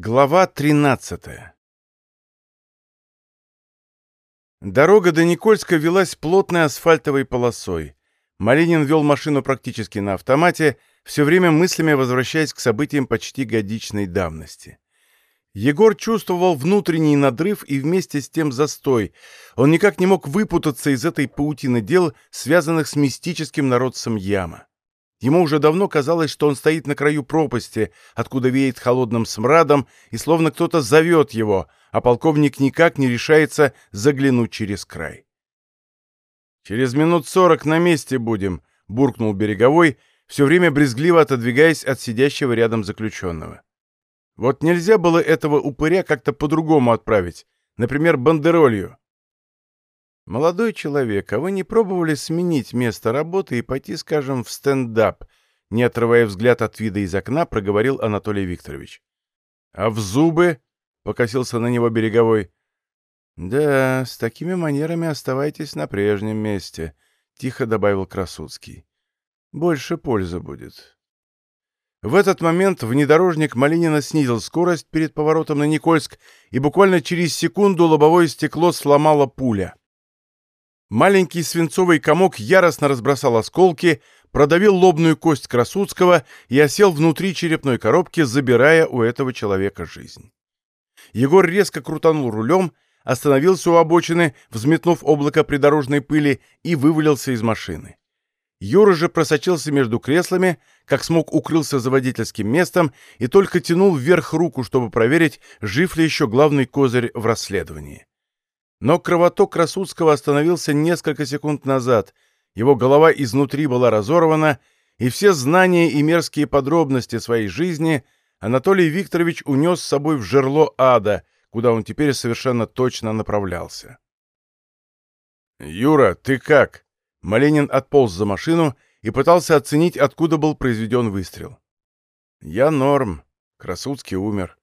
Глава 13 Дорога до Никольска велась плотной асфальтовой полосой. Малинин вел машину практически на автомате, все время мыслями возвращаясь к событиям почти годичной давности. Егор чувствовал внутренний надрыв и вместе с тем застой. Он никак не мог выпутаться из этой паутины дел, связанных с мистическим народцем Яма. Ему уже давно казалось, что он стоит на краю пропасти, откуда веет холодным смрадом, и словно кто-то зовет его, а полковник никак не решается заглянуть через край. «Через минут сорок на месте будем», — буркнул Береговой, все время брезгливо отодвигаясь от сидящего рядом заключенного. «Вот нельзя было этого упыря как-то по-другому отправить, например, бандеролью». «Молодой человек, а вы не пробовали сменить место работы и пойти, скажем, в стендап?» Не отрывая взгляд от вида из окна, проговорил Анатолий Викторович. «А в зубы?» — покосился на него береговой. «Да, с такими манерами оставайтесь на прежнем месте», — тихо добавил Красуцкий. «Больше пользы будет». В этот момент внедорожник Малинина снизил скорость перед поворотом на Никольск, и буквально через секунду лобовое стекло сломала пуля. Маленький свинцовый комок яростно разбросал осколки, продавил лобную кость Красудского и осел внутри черепной коробки, забирая у этого человека жизнь. Егор резко крутанул рулем, остановился у обочины, взметнув облако придорожной пыли и вывалился из машины. Юра же просочился между креслами, как смог укрылся за водительским местом и только тянул вверх руку, чтобы проверить, жив ли еще главный козырь в расследовании. Но кровоток Красудского остановился несколько секунд назад, его голова изнутри была разорвана, и все знания и мерзкие подробности своей жизни Анатолий Викторович унес с собой в жерло ада, куда он теперь совершенно точно направлялся. «Юра, ты как?» Маленин отполз за машину и пытался оценить, откуда был произведен выстрел. «Я норм. Красудский умер».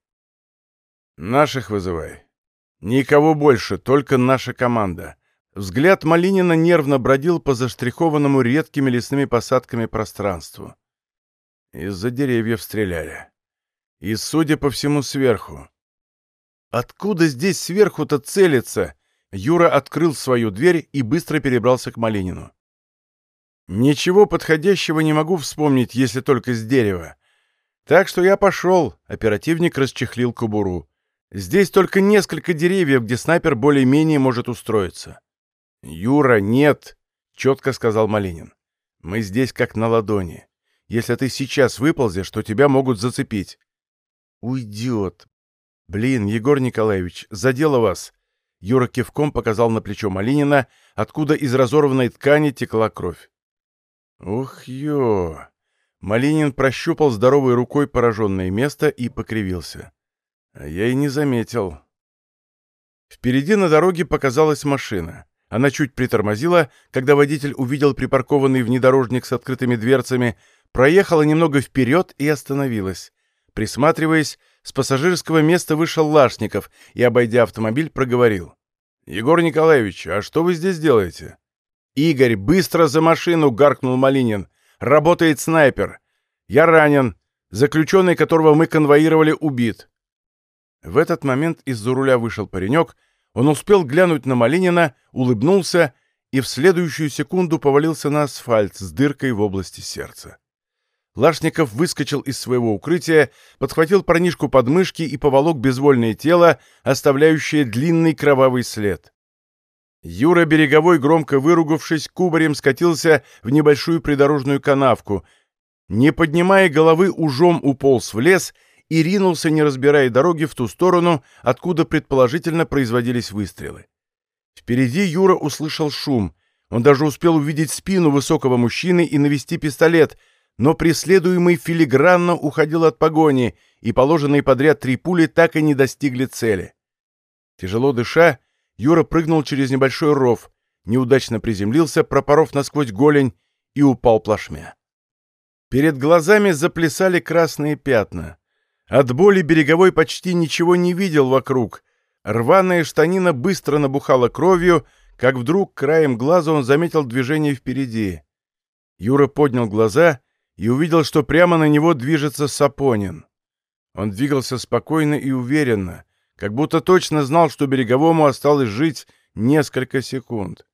«Наших вызывай. Никого больше, только наша команда. Взгляд Малинина нервно бродил по заштрихованному редкими лесными посадками пространству. Из-за деревьев стреляли. И, судя по всему, сверху. Откуда здесь сверху-то целится? Юра открыл свою дверь и быстро перебрался к Малинину. Ничего подходящего не могу вспомнить, если только с дерева. Так что я пошел, оперативник расчехлил кобуру. Здесь только несколько деревьев, где снайпер более-менее может устроиться. «Юра, нет!» — четко сказал Малинин. «Мы здесь как на ладони. Если ты сейчас выползешь, то тебя могут зацепить». «Уйдет!» «Блин, Егор Николаевич, задело вас!» Юра кивком показал на плечо Малинина, откуда из разорванной ткани текла кровь. «Ух, ё!» Малинин прощупал здоровой рукой пораженное место и покривился. Я и не заметил. Впереди на дороге показалась машина. Она чуть притормозила, когда водитель увидел припаркованный внедорожник с открытыми дверцами, проехала немного вперед и остановилась. Присматриваясь, с пассажирского места вышел Лашников и, обойдя автомобиль, проговорил. «Егор Николаевич, а что вы здесь делаете?» «Игорь, быстро за машину!» — гаркнул Малинин. «Работает снайпер. Я ранен. Заключенный, которого мы конвоировали, убит. В этот момент из-за руля вышел паренек, он успел глянуть на Малинина, улыбнулся и в следующую секунду повалился на асфальт с дыркой в области сердца. Лашников выскочил из своего укрытия, подхватил парнишку под мышки и поволок безвольное тело, оставляющее длинный кровавый след. Юра Береговой, громко выругавшись, кубарем скатился в небольшую придорожную канавку. Не поднимая головы, ужом уполз в лес и ринулся, не разбирая дороги, в ту сторону, откуда предположительно производились выстрелы. Впереди Юра услышал шум. Он даже успел увидеть спину высокого мужчины и навести пистолет, но преследуемый филигранно уходил от погони, и положенные подряд три пули так и не достигли цели. Тяжело дыша, Юра прыгнул через небольшой ров, неудачно приземлился, пропоров насквозь голень, и упал плашмя. Перед глазами заплясали красные пятна. От боли береговой почти ничего не видел вокруг. Рваная штанина быстро набухала кровью, как вдруг краем глаза он заметил движение впереди. Юра поднял глаза и увидел, что прямо на него движется Сапонин. Он двигался спокойно и уверенно, как будто точно знал, что Береговому осталось жить несколько секунд.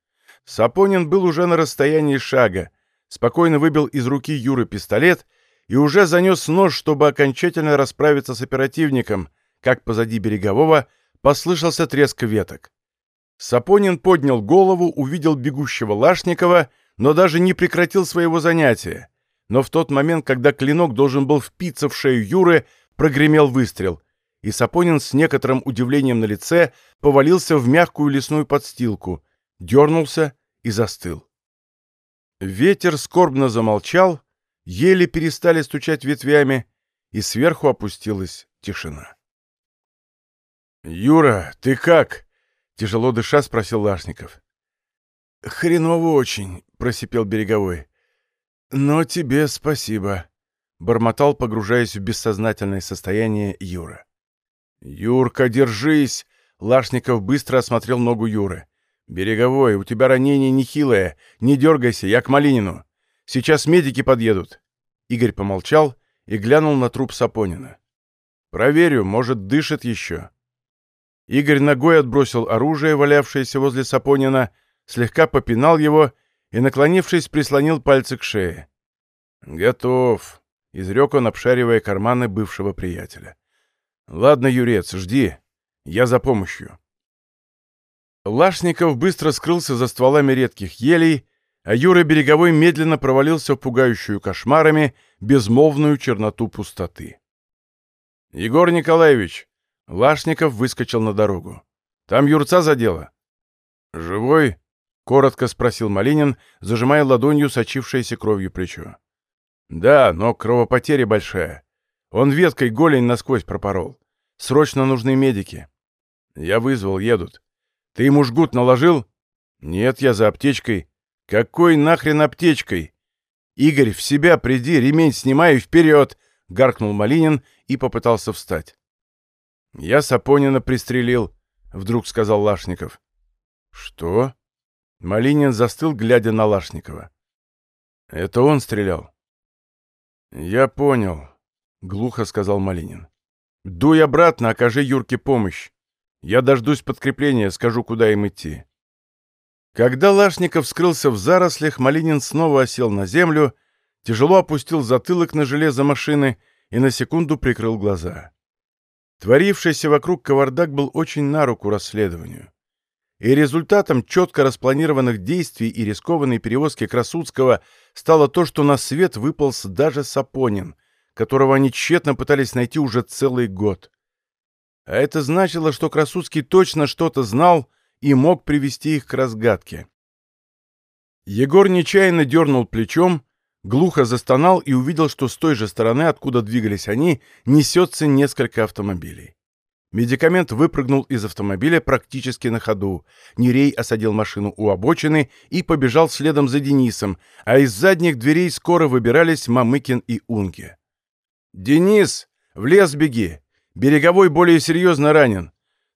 Сапонин был уже на расстоянии шага, спокойно выбил из руки Юры пистолет и уже занес нож, чтобы окончательно расправиться с оперативником, как позади Берегового послышался треск веток. Сапонин поднял голову, увидел бегущего Лашникова, но даже не прекратил своего занятия. Но в тот момент, когда клинок должен был впиться в шею Юры, прогремел выстрел, и Сапонин с некоторым удивлением на лице повалился в мягкую лесную подстилку, дернулся и застыл. Ветер скорбно замолчал, еле перестали стучать ветвями, и сверху опустилась тишина. «Юра, ты как?» — тяжело дыша спросил Лашников. «Хреново очень», — просипел Береговой. «Но тебе спасибо», — бормотал, погружаясь в бессознательное состояние Юра. «Юрка, держись!» — Лашников быстро осмотрел ногу Юры. «Береговой, у тебя ранение нехилое. Не дергайся, я к Малинину. Сейчас медики подъедут». Игорь помолчал и глянул на труп Сапонина. «Проверю, может, дышит еще». Игорь ногой отбросил оружие, валявшееся возле Сапонина, слегка попинал его и, наклонившись, прислонил пальцы к шее. «Готов», — изрек он, обшаривая карманы бывшего приятеля. «Ладно, Юрец, жди. Я за помощью». Лашников быстро скрылся за стволами редких елей, а Юра Береговой медленно провалился в пугающую кошмарами безмолвную черноту пустоты. «Егор Николаевич!» Лашников выскочил на дорогу. «Там Юрца задело». «Живой?» — коротко спросил Малинин, зажимая ладонью сочившееся кровью плечо. «Да, но кровопотеря большая. Он веткой голень насквозь пропорол. Срочно нужны медики». «Я вызвал, едут. Ты ему жгут наложил?» «Нет, я за аптечкой». «Какой нахрен аптечкой?» «Игорь, в себя приди, ремень снимай и вперед!» — гаркнул Малинин и попытался встать. «Я Сапонина пристрелил», — вдруг сказал Лашников. «Что?» Малинин застыл, глядя на Лашникова. «Это он стрелял?» «Я понял», — глухо сказал Малинин. «Дуй обратно, окажи Юрке помощь. Я дождусь подкрепления, скажу, куда им идти». Когда Лашников скрылся в зарослях, Малинин снова осел на землю, тяжело опустил затылок на железо машины и на секунду прикрыл глаза. Творившийся вокруг кавардак был очень на руку расследованию. И результатом четко распланированных действий и рискованной перевозки Красудского стало то, что на свет выполз даже Сапонин, которого они тщетно пытались найти уже целый год. А это значило, что Красудский точно что-то знал и мог привести их к разгадке. Егор нечаянно дернул плечом, глухо застонал и увидел, что с той же стороны, откуда двигались они, несется несколько автомобилей. Медикамент выпрыгнул из автомобиля практически на ходу. Нерей осадил машину у обочины и побежал следом за Денисом, а из задних дверей скоро выбирались Мамыкин и Унге. «Денис, в лес беги! Береговой более серьезно ранен.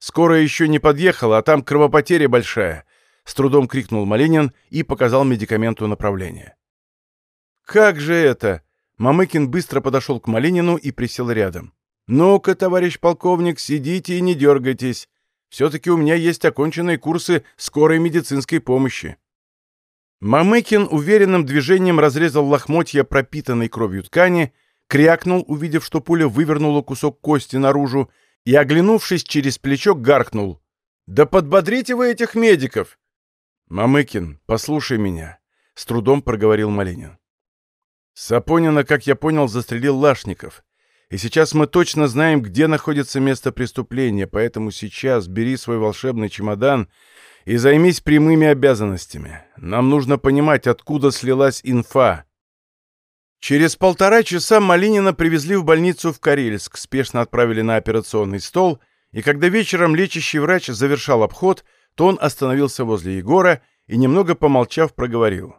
Скоро еще не подъехала, а там кровопотеря большая!» С трудом крикнул Малинин и показал медикаменту направление. «Как же это?» Мамыкин быстро подошел к Малинину и присел рядом. «Ну-ка, товарищ полковник, сидите и не дергайтесь. Все-таки у меня есть оконченные курсы скорой медицинской помощи». Мамыкин уверенным движением разрезал лохмотья пропитанной кровью ткани, крякнул, увидев, что пуля вывернула кусок кости наружу, и, оглянувшись через плечо, гаркнул. «Да подбодрите вы этих медиков!» «Мамыкин, послушай меня», — с трудом проговорил Малинин. Сапонина, как я понял, застрелил Лашников. И сейчас мы точно знаем, где находится место преступления, поэтому сейчас бери свой волшебный чемодан и займись прямыми обязанностями. Нам нужно понимать, откуда слилась инфа. Через полтора часа Малинина привезли в больницу в Карельск, спешно отправили на операционный стол, и когда вечером лечащий врач завершал обход, то он остановился возле Егора и, немного помолчав, проговорил.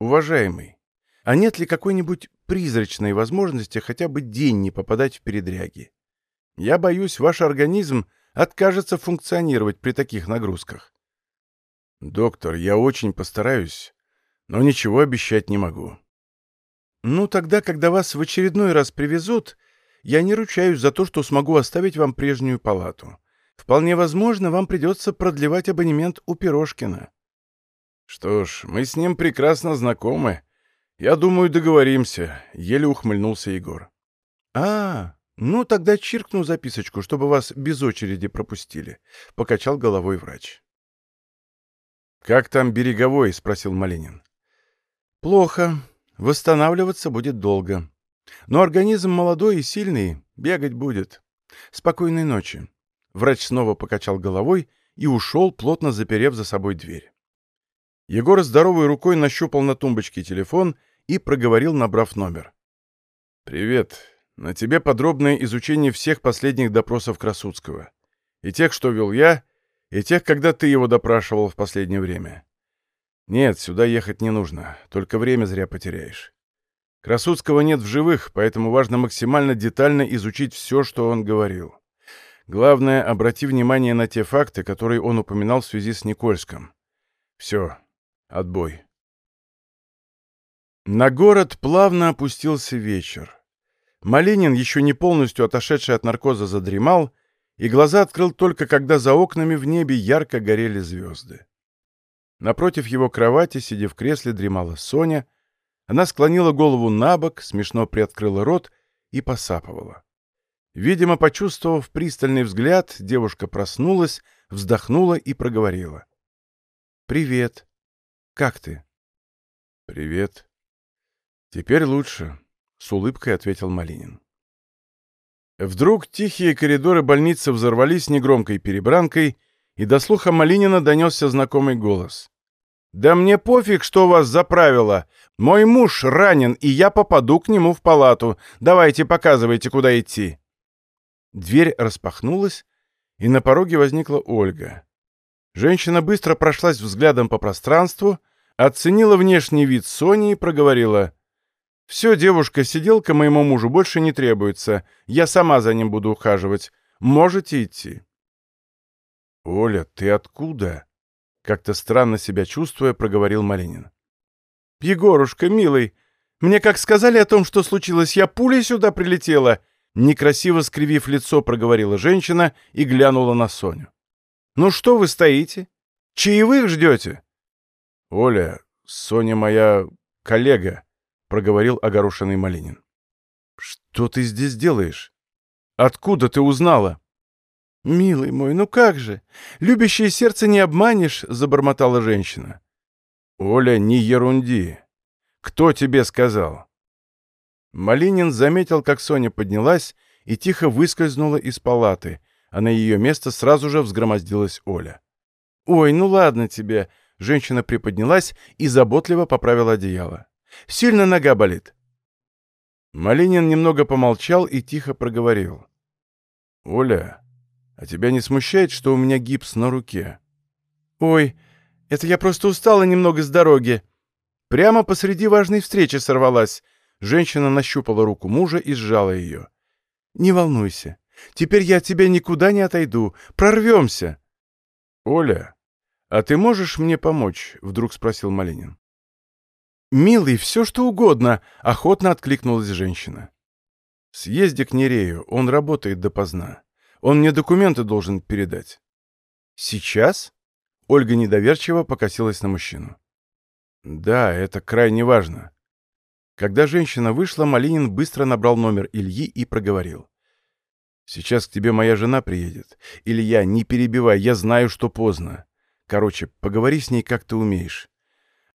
«Уважаемый, а нет ли какой-нибудь призрачной возможности хотя бы день не попадать в передряги? Я боюсь, ваш организм откажется функционировать при таких нагрузках. Доктор, я очень постараюсь, но ничего обещать не могу. Ну, тогда, когда вас в очередной раз привезут, я не ручаюсь за то, что смогу оставить вам прежнюю палату. Вполне возможно, вам придется продлевать абонемент у Пирожкина». «Что ж, мы с ним прекрасно знакомы. Я думаю, договоримся», — еле ухмыльнулся Егор. «А, ну тогда чиркну записочку, чтобы вас без очереди пропустили», — покачал головой врач. «Как там береговой?» — спросил Малинин. «Плохо. Восстанавливаться будет долго. Но организм молодой и сильный, бегать будет. Спокойной ночи». Врач снова покачал головой и ушел, плотно заперев за собой дверь. Егор здоровой рукой нащупал на тумбочке телефон и проговорил, набрав номер. «Привет. На тебе подробное изучение всех последних допросов Красудского. И тех, что вел я, и тех, когда ты его допрашивал в последнее время. Нет, сюда ехать не нужно, только время зря потеряешь. Красудского нет в живых, поэтому важно максимально детально изучить все, что он говорил. Главное, обрати внимание на те факты, которые он упоминал в связи с Никольском. Все, отбой. На город плавно опустился вечер. Малинин, еще не полностью отошедший от наркоза, задремал, и глаза открыл только когда за окнами в небе ярко горели звезды. Напротив его кровати, сидя в кресле, дремала Соня. Она склонила голову на бок, смешно приоткрыла рот и посапывала. Видимо, почувствовав пристальный взгляд, девушка проснулась, вздохнула и проговорила. «Привет. Как ты?» «Привет. Теперь лучше», — с улыбкой ответил Малинин. Вдруг тихие коридоры больницы взорвались негромкой перебранкой, и до слуха Малинина донесся знакомый голос. «Да мне пофиг, что у вас за правило. Мой муж ранен, и я попаду к нему в палату. Давайте показывайте, куда идти». Дверь распахнулась, и на пороге возникла Ольга. Женщина быстро прошлась взглядом по пространству, оценила внешний вид Сони и проговорила. «Все, девушка, сиделка моему мужу больше не требуется. Я сама за ним буду ухаживать. Можете идти». «Оля, ты откуда?» Как-то странно себя чувствуя, проговорил Малинин. «Егорушка, милый, мне как сказали о том, что случилось, я пулей сюда прилетела!» Некрасиво скривив лицо, проговорила женщина и глянула на Соню. «Ну что вы стоите? Чаевых ждете?» «Оля, Соня моя коллега», — проговорил огорошенный Малинин. «Что ты здесь делаешь? Откуда ты узнала?» «Милый мой, ну как же? Любящее сердце не обманешь», — забормотала женщина. «Оля, не ерунди. Кто тебе сказал?» Малинин заметил, как Соня поднялась и тихо выскользнула из палаты, а на ее место сразу же взгромоздилась Оля. «Ой, ну ладно тебе!» Женщина приподнялась и заботливо поправила одеяло. «Сильно нога болит?» Малинин немного помолчал и тихо проговорил. «Оля, а тебя не смущает, что у меня гипс на руке?» «Ой, это я просто устала немного с дороги. Прямо посреди важной встречи сорвалась. Женщина нащупала руку мужа и сжала ее. «Не волнуйся. Теперь я от тебя никуда не отойду. Прорвемся!» «Оля, а ты можешь мне помочь?» — вдруг спросил Малинин. «Милый, все что угодно!» — охотно откликнулась женщина. «Съезди к Нерею, он работает допоздна. Он мне документы должен передать». «Сейчас?» — Ольга недоверчиво покосилась на мужчину. «Да, это крайне важно. Когда женщина вышла, Малинин быстро набрал номер Ильи и проговорил. «Сейчас к тебе моя жена приедет. Илья, не перебивай, я знаю, что поздно. Короче, поговори с ней, как ты умеешь.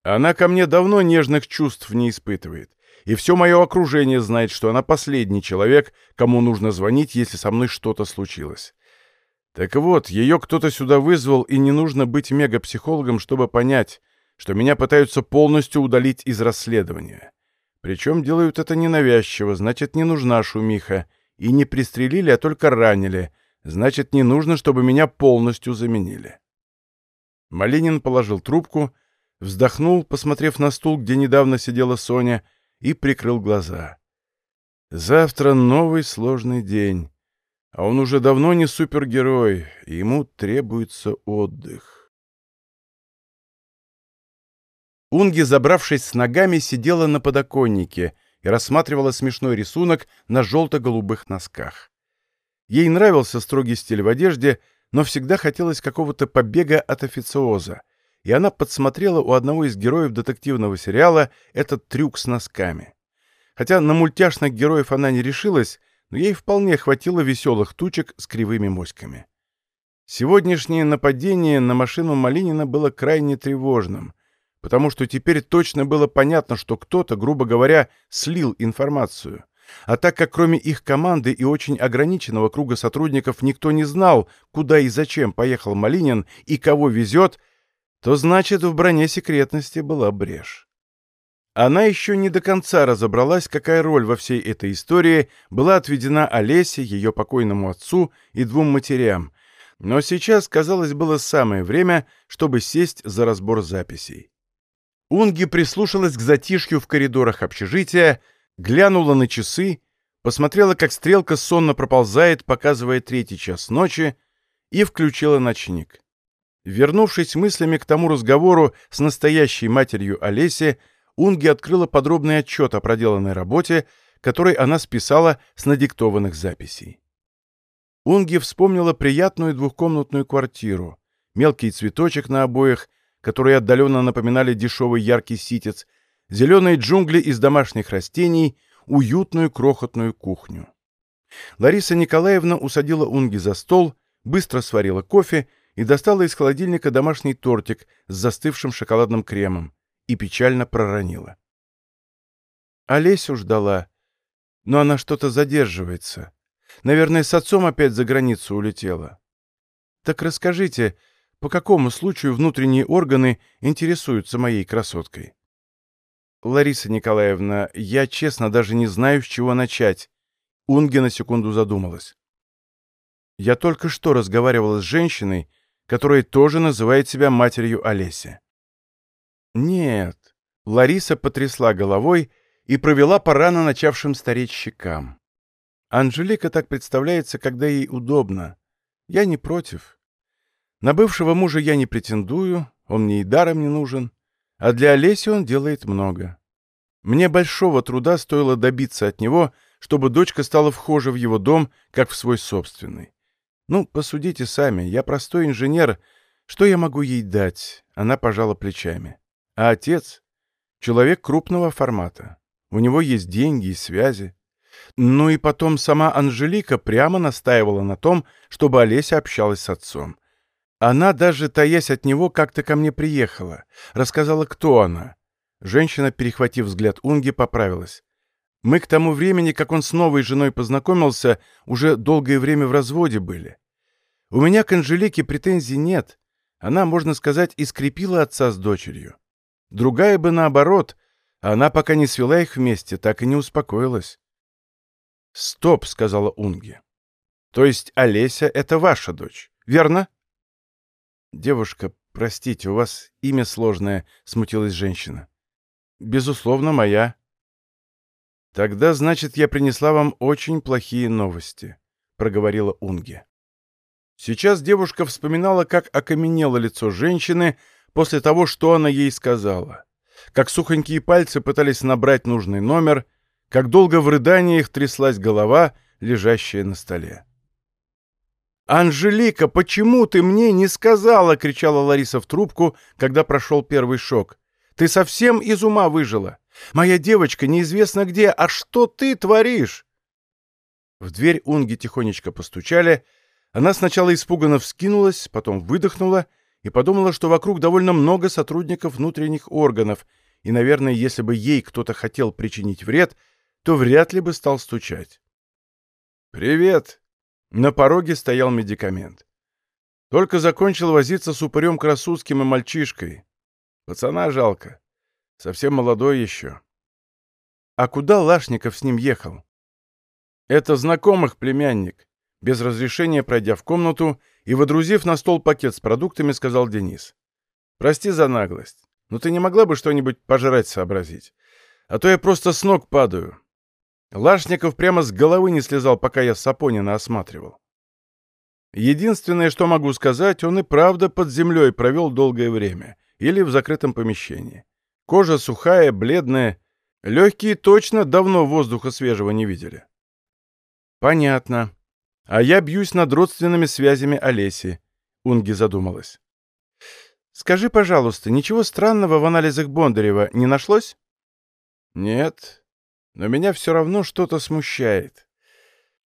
Она ко мне давно нежных чувств не испытывает. И все мое окружение знает, что она последний человек, кому нужно звонить, если со мной что-то случилось. Так вот, ее кто-то сюда вызвал, и не нужно быть мегапсихологом, чтобы понять, что меня пытаются полностью удалить из расследования. Причем делают это ненавязчиво, значит, не нужна шумиха. И не пристрелили, а только ранили. Значит, не нужно, чтобы меня полностью заменили. Малинин положил трубку, вздохнул, посмотрев на стул, где недавно сидела Соня, и прикрыл глаза. Завтра новый сложный день. А он уже давно не супергерой, ему требуется отдых. Унги, забравшись с ногами, сидела на подоконнике, и рассматривала смешной рисунок на желто-голубых носках. Ей нравился строгий стиль в одежде, но всегда хотелось какого-то побега от официоза, и она подсмотрела у одного из героев детективного сериала этот трюк с носками. Хотя на мультяшных героев она не решилась, но ей вполне хватило веселых тучек с кривыми моськами. Сегодняшнее нападение на машину Малинина было крайне тревожным, потому что теперь точно было понятно, что кто-то, грубо говоря, слил информацию. А так как кроме их команды и очень ограниченного круга сотрудников никто не знал, куда и зачем поехал Малинин и кого везет, то значит в броне секретности была брешь. Она еще не до конца разобралась, какая роль во всей этой истории была отведена Олесе, ее покойному отцу и двум матерям, но сейчас, казалось, было самое время, чтобы сесть за разбор записей. Унги прислушалась к затишью в коридорах общежития, глянула на часы, посмотрела, как стрелка сонно проползает, показывая третий час ночи, и включила ночник. Вернувшись мыслями к тому разговору с настоящей матерью Олеси, Унги открыла подробный отчет о проделанной работе, который она списала с надиктованных записей. Унги вспомнила приятную двухкомнатную квартиру, мелкий цветочек на обоях, которые отдаленно напоминали дешевый яркий ситец, зеленые джунгли из домашних растений, уютную крохотную кухню. Лариса Николаевна усадила Унги за стол, быстро сварила кофе и достала из холодильника домашний тортик с застывшим шоколадным кремом и печально проронила. Олесю ждала, но она что-то задерживается. Наверное, с отцом опять за границу улетела. Так расскажите, по какому случаю внутренние органы интересуются моей красоткой? Лариса Николаевна, я честно даже не знаю, с чего начать. Унге на секунду задумалась. Я только что разговаривала с женщиной, которая тоже называет себя матерью Олеси. Нет, Лариса потрясла головой и провела по рано начавшим стареть щекам. Анжелика так представляется, когда ей удобно. Я не против. На бывшего мужа я не претендую, он мне и даром не нужен, а для Олеси он делает много. Мне большого труда стоило добиться от него, чтобы дочка стала вхожа в его дом, как в свой собственный. «Ну, посудите сами, я простой инженер. Что я могу ей дать?» Она пожала плечами. «А отец? Человек крупного формата. У него есть деньги и связи. Ну и потом сама Анжелика прямо настаивала на том, чтобы Олеся общалась с отцом. Она даже, таясь от него, как-то ко мне приехала. Рассказала, кто она. Женщина, перехватив взгляд Унги, поправилась. Мы к тому времени, как он с новой женой познакомился, уже долгое время в разводе были. У меня к Анжелике претензий нет. Она, можно сказать, искрепила отца с дочерью. Другая бы наоборот, а она пока не свела их вместе, так и не успокоилась. «Стоп», — сказала Унги. «То есть Олеся — это ваша дочь, верно?» «Девушка, простите, у вас имя сложное», — смутилась женщина. «Безусловно, моя», «Тогда, значит, я принесла вам очень плохие новости», — проговорила Унге. Сейчас девушка вспоминала, как окаменело лицо женщины после того, что она ей сказала, как сухонькие пальцы пытались набрать нужный номер, как долго в рыданиях тряслась голова, лежащая на столе. «Анжелика, почему ты мне не сказала?» — кричала Лариса в трубку, когда прошел первый шок. «Ты совсем из ума выжила. Моя девочка неизвестно где, а что ты творишь?» В дверь Унги тихонечко постучали. Она сначала испуганно вскинулась, потом выдохнула и подумала, что вокруг довольно много сотрудников внутренних органов, и, наверное, если бы ей кто-то хотел причинить вред, то вряд ли бы стал стучать. «Привет!» На пороге стоял медикамент. Только закончил возиться с упырем Красудским и мальчишкой. Пацана жалко. Совсем молодой еще. А куда Лашников с ним ехал? Это знакомых племянник. Без разрешения пройдя в комнату и водрузив на стол пакет с продуктами, сказал Денис. Прости за наглость, но ты не могла бы что-нибудь пожрать сообразить? А то я просто с ног падаю. Лашников прямо с головы не слезал, пока я Сапонина осматривал. Единственное, что могу сказать, он и правда под землей провел долгое время или в закрытом помещении. Кожа сухая, бледная, Легкие точно давно воздуха свежего не видели. Понятно. А я бьюсь над родственными связями Олеси. Унги задумалась. Скажи, пожалуйста, ничего странного в анализах Бондарева не нашлось? Нет, но меня все равно что-то смущает.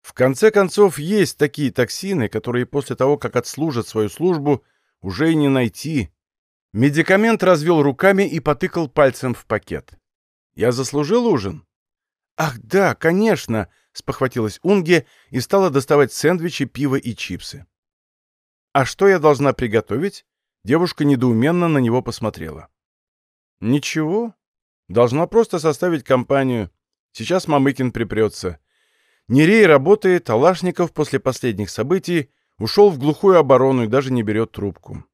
В конце концов, есть такие токсины, которые после того, как отслужат свою службу, уже и не найти. Медикамент развел руками и потыкал пальцем в пакет. Я заслужил ужин? Ах, да, конечно, спохватилась Унге и стала доставать сэндвичи, пиво и чипсы. А что я должна приготовить? Девушка недоуменно на него посмотрела. Ничего. Должна просто составить компанию. Сейчас Мамыкин припрется. Нерей работает, а Лашников после последних событий ушел в глухую оборону и даже не берет трубку.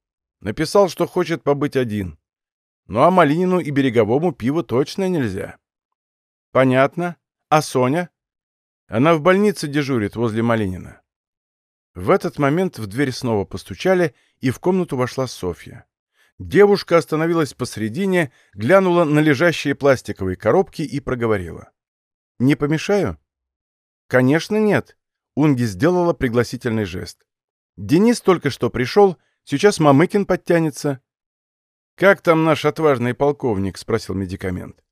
Написал, что хочет побыть один. Ну а Малинину и Береговому пиво точно нельзя. Понятно. А Соня? Она в больнице дежурит возле Малинина. В этот момент в дверь снова постучали, и в комнату вошла Софья. Девушка остановилась посредине, глянула на лежащие пластиковые коробки и проговорила. «Не помешаю?» «Конечно нет», — Унги сделала пригласительный жест. «Денис только что пришел, сейчас Мамыкин подтянется. «Как там наш отважный полковник?» — спросил медикамент.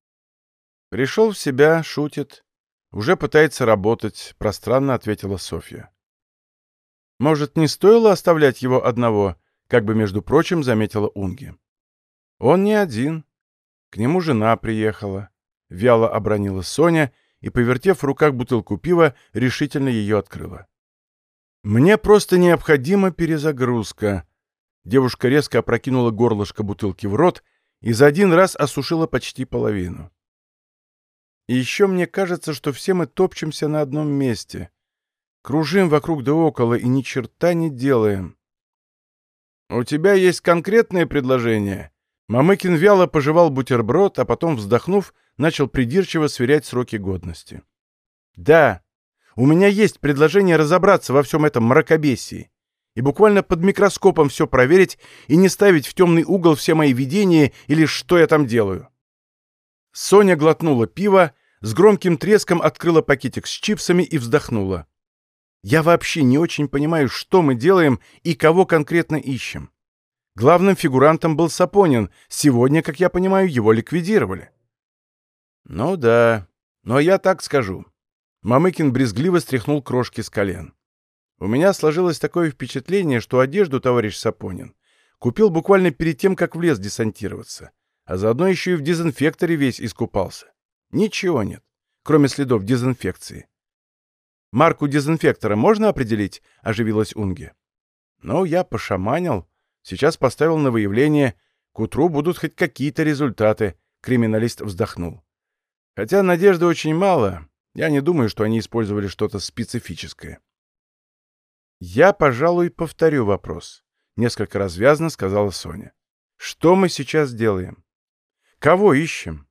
«Пришел в себя, шутит. Уже пытается работать», — пространно ответила Софья. «Может, не стоило оставлять его одного?» — как бы, между прочим, заметила Унги. «Он не один. К нему жена приехала», — вяло обронила Соня и, повертев в руках бутылку пива, решительно ее открыла. «Мне просто необходима перезагрузка», Девушка резко опрокинула горлышко бутылки в рот и за один раз осушила почти половину. И еще мне кажется, что все мы топчемся на одном месте. Кружим вокруг да около и ни черта не делаем. «У тебя есть конкретное предложение?» Мамыкин вяло пожевал бутерброд, а потом, вздохнув, начал придирчиво сверять сроки годности. «Да, у меня есть предложение разобраться во всем этом мракобесии и буквально под микроскопом все проверить и не ставить в темный угол все мои видения или что я там делаю. Соня глотнула пиво, с громким треском открыла пакетик с чипсами и вздохнула. Я вообще не очень понимаю, что мы делаем и кого конкретно ищем. Главным фигурантом был Сапонин. Сегодня, как я понимаю, его ликвидировали. Ну да, но я так скажу. Мамыкин брезгливо стряхнул крошки с колен. У меня сложилось такое впечатление, что одежду товарищ Сапонин купил буквально перед тем, как в лес десантироваться, а заодно еще и в дезинфекторе весь искупался. Ничего нет, кроме следов дезинфекции. «Марку дезинфектора можно определить?» — оживилась Унге. «Ну, я пошаманил. Сейчас поставил на выявление. К утру будут хоть какие-то результаты», — криминалист вздохнул. «Хотя надежды очень мало. Я не думаю, что они использовали что-то специфическое». «Я, пожалуй, повторю вопрос», — несколько развязно сказала Соня. «Что мы сейчас делаем? Кого ищем?»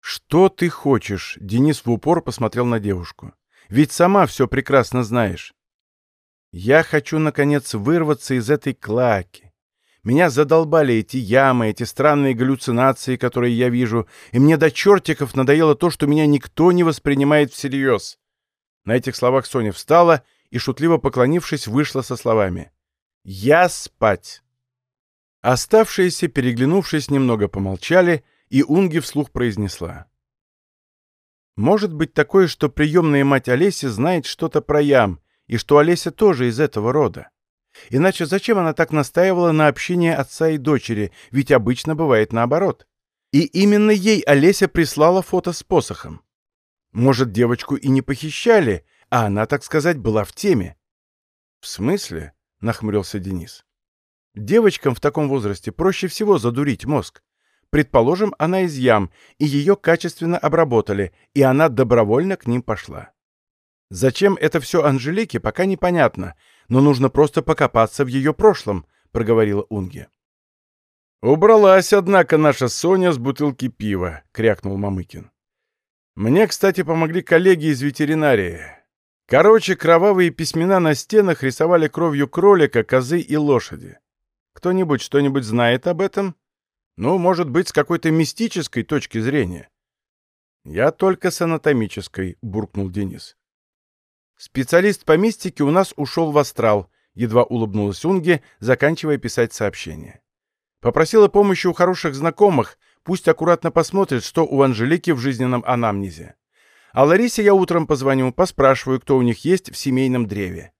«Что ты хочешь?» — Денис в упор посмотрел на девушку. «Ведь сама все прекрасно знаешь». «Я хочу, наконец, вырваться из этой клаки. Меня задолбали эти ямы, эти странные галлюцинации, которые я вижу, и мне до чертиков надоело то, что меня никто не воспринимает всерьез». На этих словах Соня встала и, шутливо поклонившись, вышла со словами «Я спать». Оставшиеся, переглянувшись, немного помолчали, и Унги вслух произнесла. «Может быть такое, что приемная мать Олеся знает что-то про ям, и что Олеся тоже из этого рода. Иначе зачем она так настаивала на общении отца и дочери, ведь обычно бывает наоборот. И именно ей Олеся прислала фото с посохом. Может, девочку и не похищали, а она, так сказать, была в теме. «В смысле?» — нахмурился Денис. «Девочкам в таком возрасте проще всего задурить мозг. Предположим, она из ям, и ее качественно обработали, и она добровольно к ним пошла. Зачем это все Анжелике, пока непонятно, но нужно просто покопаться в ее прошлом», — проговорила Унге. «Убралась, однако, наша Соня с бутылки пива», — крякнул Мамыкин. «Мне, кстати, помогли коллеги из ветеринарии. Короче, кровавые письмена на стенах рисовали кровью кролика, козы и лошади. Кто-нибудь что-нибудь знает об этом? Ну, может быть, с какой-то мистической точки зрения. «Я только с анатомической», — буркнул Денис. «Специалист по мистике у нас ушел в астрал», — едва улыбнулась Унге, заканчивая писать сообщение. Попросила помощи у хороших знакомых, пусть аккуратно посмотрят, что у Анжелики в жизненном анамнезе. А Ларисе я утром позвоню, поспрашиваю, кто у них есть в семейном древе.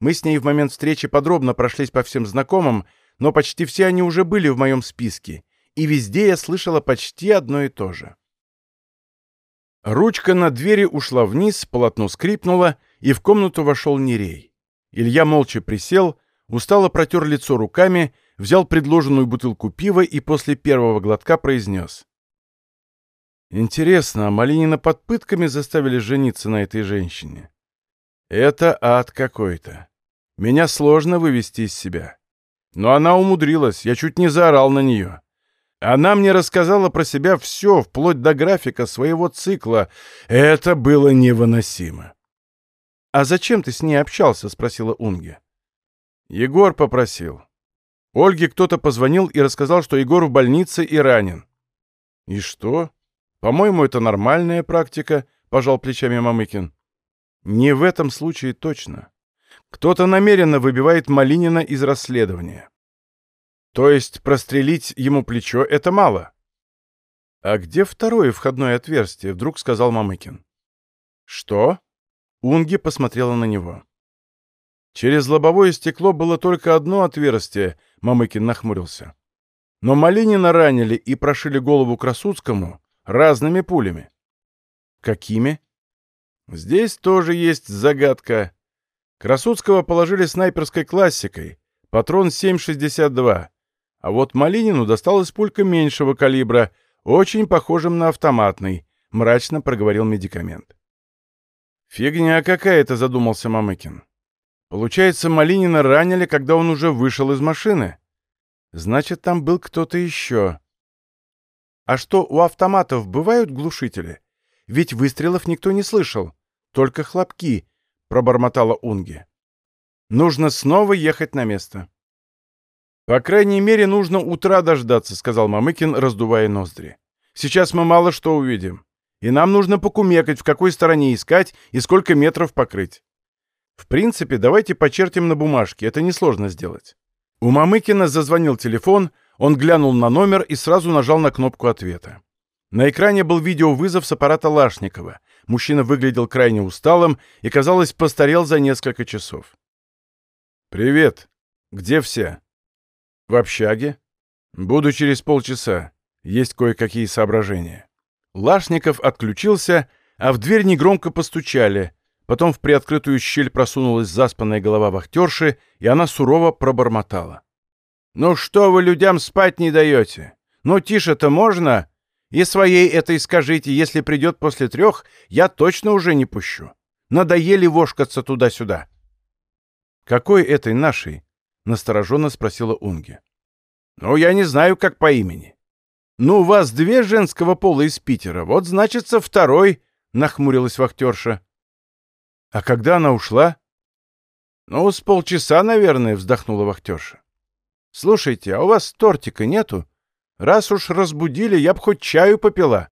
Мы с ней в момент встречи подробно прошлись по всем знакомым, но почти все они уже были в моем списке, и везде я слышала почти одно и то же. Ручка на двери ушла вниз, полотно скрипнуло, и в комнату вошел Нерей. Илья молча присел, устало протер лицо руками, взял предложенную бутылку пива и после первого глотка произнес. «Интересно, а Малинина под пытками заставили жениться на этой женщине? Это ад какой-то. Меня сложно вывести из себя. Но она умудрилась, я чуть не заорал на нее. Она мне рассказала про себя все, вплоть до графика своего цикла. Это было невыносимо. «А зачем ты с ней общался?» — спросила Унге. Егор попросил. Ольге кто-то позвонил и рассказал, что Егор в больнице и ранен. «И что? По-моему, это нормальная практика», — пожал плечами Мамыкин. «Не в этом случае точно. Кто-то намеренно выбивает Малинина из расследования. То есть прострелить ему плечо — это мало?» «А где второе входное отверстие?» — вдруг сказал Мамыкин. «Что?» Унги посмотрела на него. Через лобовое стекло было только одно отверстие, Мамыкин нахмурился. Но Малинина ранили и прошили голову Красуцкому разными пулями. Какими? Здесь тоже есть загадка. Красуцкого положили снайперской классикой, патрон 7,62. А вот Малинину досталась пулька меньшего калибра, очень похожим на автоматный, мрачно проговорил медикамент. «Фигня какая-то», — задумался Мамыкин. «Получается, Малинина ранили, когда он уже вышел из машины? Значит, там был кто-то еще». «А что, у автоматов бывают глушители? Ведь выстрелов никто не слышал. Только хлопки», — пробормотала Унги. «Нужно снова ехать на место». «По крайней мере, нужно утра дождаться», — сказал Мамыкин, раздувая ноздри. «Сейчас мы мало что увидим и нам нужно покумекать, в какой стороне искать и сколько метров покрыть. В принципе, давайте почертим на бумажке, это несложно сделать. У Мамыкина зазвонил телефон, он глянул на номер и сразу нажал на кнопку ответа. На экране был видеовызов с аппарата Лашникова. Мужчина выглядел крайне усталым и, казалось, постарел за несколько часов. «Привет. Где все?» «В общаге. Буду через полчаса. Есть кое-какие соображения». Лашников отключился, а в дверь негромко постучали. Потом в приоткрытую щель просунулась заспанная голова вахтерши, и она сурово пробормотала. «Ну что вы людям спать не даете? Ну тише-то можно? И своей этой скажите, если придет после трех, я точно уже не пущу. Надоели вошкаться туда-сюда». «Какой этой нашей?» — настороженно спросила Унги. «Ну, я не знаю, как по имени. «Ну, у вас две женского пола из Питера, вот, значится, второй», — нахмурилась вахтерша. «А когда она ушла?» «Ну, с полчаса, наверное», — вздохнула вахтерша. «Слушайте, а у вас тортика нету? Раз уж разбудили, я б хоть чаю попила».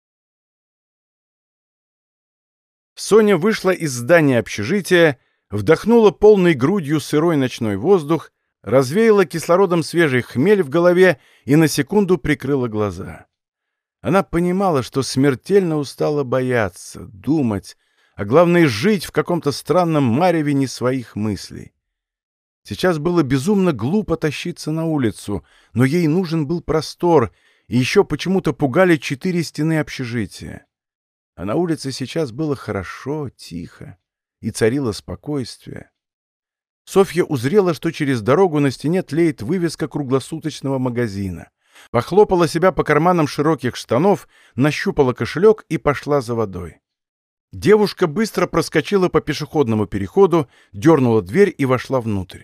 Соня вышла из здания общежития, вдохнула полной грудью сырой ночной воздух развеяла кислородом свежий хмель в голове и на секунду прикрыла глаза. Она понимала, что смертельно устала бояться, думать, а главное — жить в каком-то странном мареве не своих мыслей. Сейчас было безумно глупо тащиться на улицу, но ей нужен был простор, и еще почему-то пугали четыре стены общежития. А на улице сейчас было хорошо, тихо, и царило спокойствие. Софья узрела, что через дорогу на стене тлеет вывеска круглосуточного магазина. Похлопала себя по карманам широких штанов, нащупала кошелек и пошла за водой. Девушка быстро проскочила по пешеходному переходу, дернула дверь и вошла внутрь.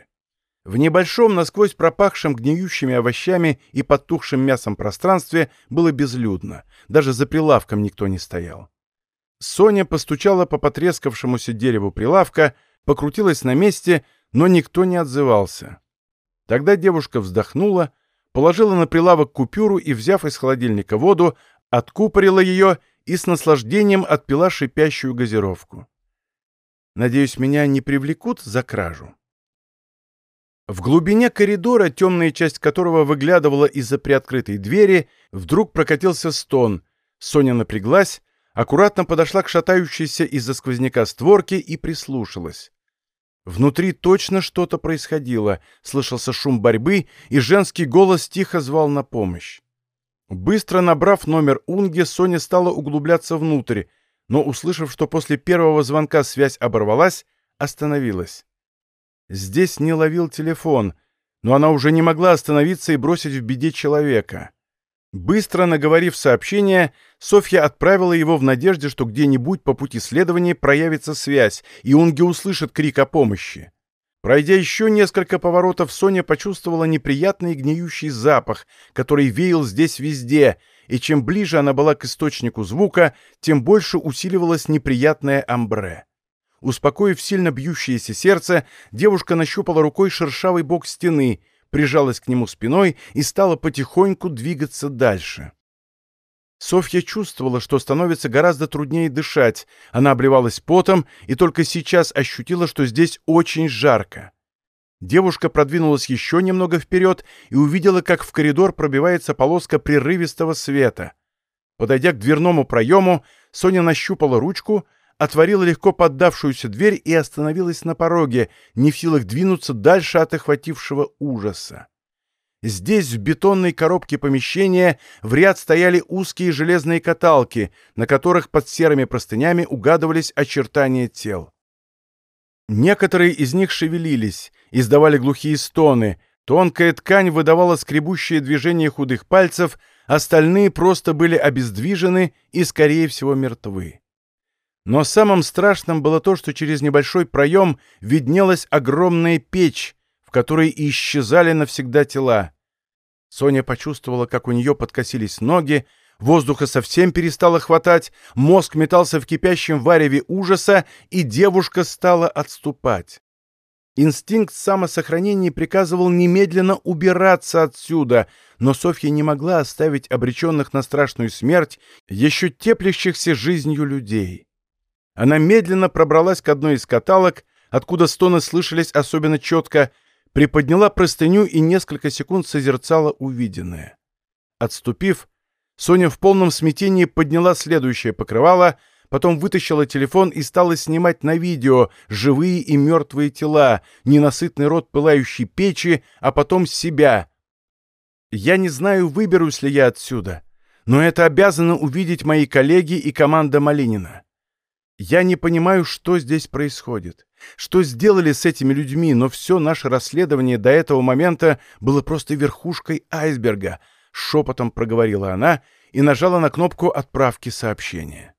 В небольшом, насквозь пропахшем гниющими овощами и подтухшим мясом пространстве было безлюдно. Даже за прилавком никто не стоял. Соня постучала по потрескавшемуся дереву прилавка, покрутилась на месте но никто не отзывался. Тогда девушка вздохнула, положила на прилавок купюру и, взяв из холодильника воду, откупорила ее и с наслаждением отпила шипящую газировку. «Надеюсь, меня не привлекут за кражу?» В глубине коридора, темная часть которого выглядывала из-за приоткрытой двери, вдруг прокатился стон. Соня напряглась, аккуратно подошла к шатающейся из-за сквозняка створке и прислушалась. Внутри точно что-то происходило, слышался шум борьбы, и женский голос тихо звал на помощь. Быстро набрав номер Унги, Соня стала углубляться внутрь, но, услышав, что после первого звонка связь оборвалась, остановилась. Здесь не ловил телефон, но она уже не могла остановиться и бросить в беде человека. Быстро наговорив сообщение, Софья отправила его в надежде, что где-нибудь по пути следования проявится связь, и Унги услышит крик о помощи. Пройдя еще несколько поворотов, Соня почувствовала неприятный гниющий запах, который веял здесь везде, и чем ближе она была к источнику звука, тем больше усиливалось неприятное амбре. Успокоив сильно бьющееся сердце, девушка нащупала рукой шершавый бок стены, прижалась к нему спиной и стала потихоньку двигаться дальше. Софья чувствовала, что становится гораздо труднее дышать. Она обливалась потом и только сейчас ощутила, что здесь очень жарко. Девушка продвинулась еще немного вперед и увидела, как в коридор пробивается полоска прерывистого света. Подойдя к дверному проему, Соня нащупала ручку, отворила легко поддавшуюся дверь и остановилась на пороге, не в силах двинуться дальше от охватившего ужаса. Здесь, в бетонной коробке помещения, в ряд стояли узкие железные каталки, на которых под серыми простынями угадывались очертания тел. Некоторые из них шевелились, издавали глухие стоны, тонкая ткань выдавала скребущие движения худых пальцев, остальные просто были обездвижены и, скорее всего, мертвы. Но самым страшным было то, что через небольшой проем виднелась огромная печь, в которой исчезали навсегда тела. Соня почувствовала, как у нее подкосились ноги, воздуха совсем перестало хватать, мозг метался в кипящем вареве ужаса, и девушка стала отступать. Инстинкт самосохранения приказывал немедленно убираться отсюда, но Софья не могла оставить обреченных на страшную смерть, еще теплящихся жизнью людей. Она медленно пробралась к одной из каталог, откуда стоны слышались особенно четко, приподняла простыню и несколько секунд созерцала увиденное. Отступив, Соня в полном смятении подняла следующее покрывало, потом вытащила телефон и стала снимать на видео живые и мертвые тела, ненасытный рот пылающей печи, а потом себя. Я не знаю, выберусь ли я отсюда, но это обязаны увидеть мои коллеги и команда Малинина. Я не понимаю, что здесь происходит, что сделали с этими людьми, но все наше расследование до этого момента было просто верхушкой айсберга, шепотом проговорила она и нажала на кнопку отправки сообщения.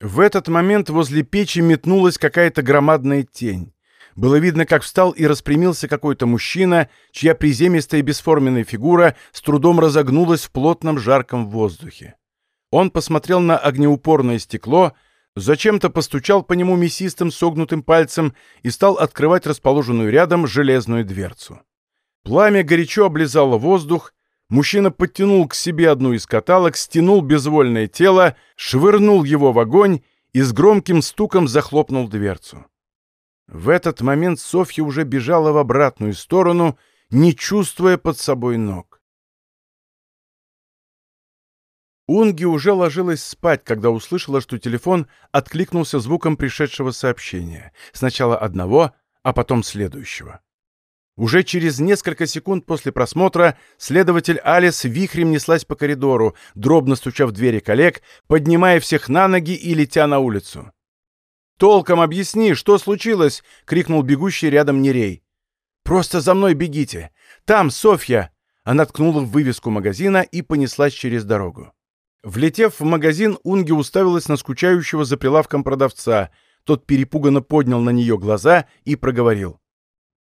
В этот момент возле печи метнулась какая-то громадная тень. Было видно, как встал и распрямился какой-то мужчина, чья приземистая бесформенная фигура с трудом разогнулась в плотном жарком воздухе. Он посмотрел на огнеупорное стекло — Зачем-то постучал по нему мясистым согнутым пальцем и стал открывать расположенную рядом железную дверцу. Пламя горячо облизало воздух, мужчина подтянул к себе одну из каталог, стянул безвольное тело, швырнул его в огонь и с громким стуком захлопнул дверцу. В этот момент Софья уже бежала в обратную сторону, не чувствуя под собой ног. Унги уже ложилась спать, когда услышала, что телефон откликнулся звуком пришедшего сообщения. Сначала одного, а потом следующего. Уже через несколько секунд после просмотра следователь Алис вихрем неслась по коридору, дробно стуча в двери коллег, поднимая всех на ноги и летя на улицу. «Толком объясни, что случилось!» — крикнул бегущий рядом Нерей. «Просто за мной бегите! Там Софья!» Она ткнула в вывеску магазина и понеслась через дорогу. Влетев в магазин, Унги уставилась на скучающего за прилавком продавца. Тот перепуганно поднял на нее глаза и проговорил.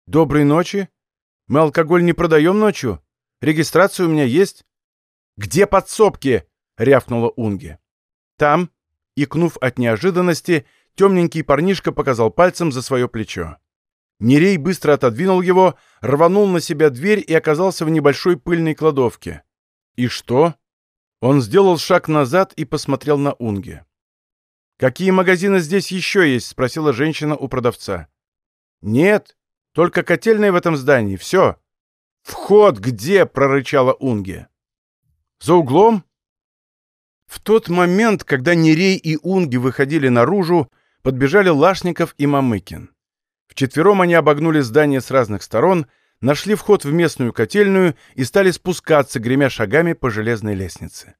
«Доброй ночи. Мы алкоголь не продаем ночью. Регистрация у меня есть». «Где подсобки?» — рявкнула Унги. «Там», — икнув от неожиданности, темненький парнишка показал пальцем за свое плечо. Нерей быстро отодвинул его, рванул на себя дверь и оказался в небольшой пыльной кладовке. «И что?» Он сделал шаг назад и посмотрел на Унге. «Какие магазины здесь еще есть?» — спросила женщина у продавца. «Нет, только котельная в этом здании. Все». «Вход где?» — прорычала Унге. «За углом?» В тот момент, когда Нерей и Унги выходили наружу, подбежали Лашников и Мамыкин. Вчетвером они обогнули здание с разных сторон, нашли вход в местную котельную и стали спускаться, гремя шагами по железной лестнице.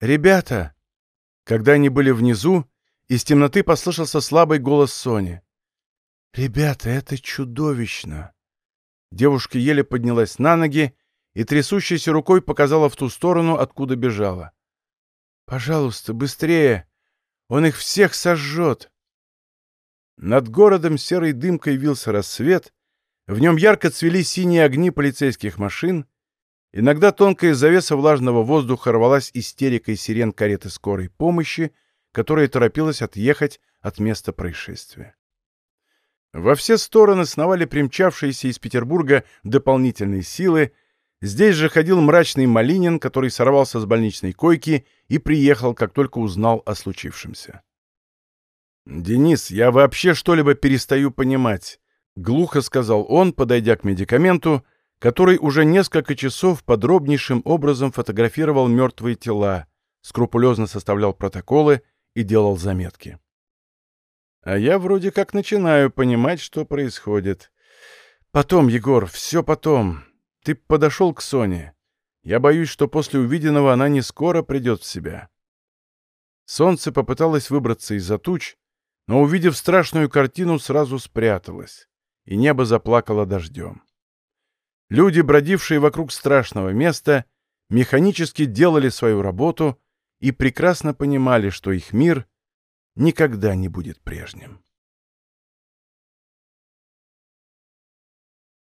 «Ребята!» Когда они были внизу, из темноты послышался слабый голос Сони. «Ребята, это чудовищно!» Девушка еле поднялась на ноги и трясущейся рукой показала в ту сторону, откуда бежала. «Пожалуйста, быстрее! Он их всех сожжет!» Над городом серой дымкой вился рассвет, в нем ярко цвели синие огни полицейских машин, иногда тонкая завеса влажного воздуха рвалась истерикой сирен кареты скорой помощи, которая торопилась отъехать от места происшествия. Во все стороны сновали примчавшиеся из Петербурга дополнительные силы, здесь же ходил мрачный Малинин, который сорвался с больничной койки и приехал, как только узнал о случившемся. «Денис, я вообще что-либо перестаю понимать», — глухо сказал он, подойдя к медикаменту, который уже несколько часов подробнейшим образом фотографировал мертвые тела, скрупулезно составлял протоколы и делал заметки. А я вроде как начинаю понимать, что происходит. Потом, Егор, все потом. Ты подошел к Соне. Я боюсь, что после увиденного она не скоро придет в себя. Солнце попыталось выбраться из-за туч, но, увидев страшную картину, сразу спряталась, и небо заплакало дождем. Люди, бродившие вокруг страшного места, механически делали свою работу и прекрасно понимали, что их мир никогда не будет прежним.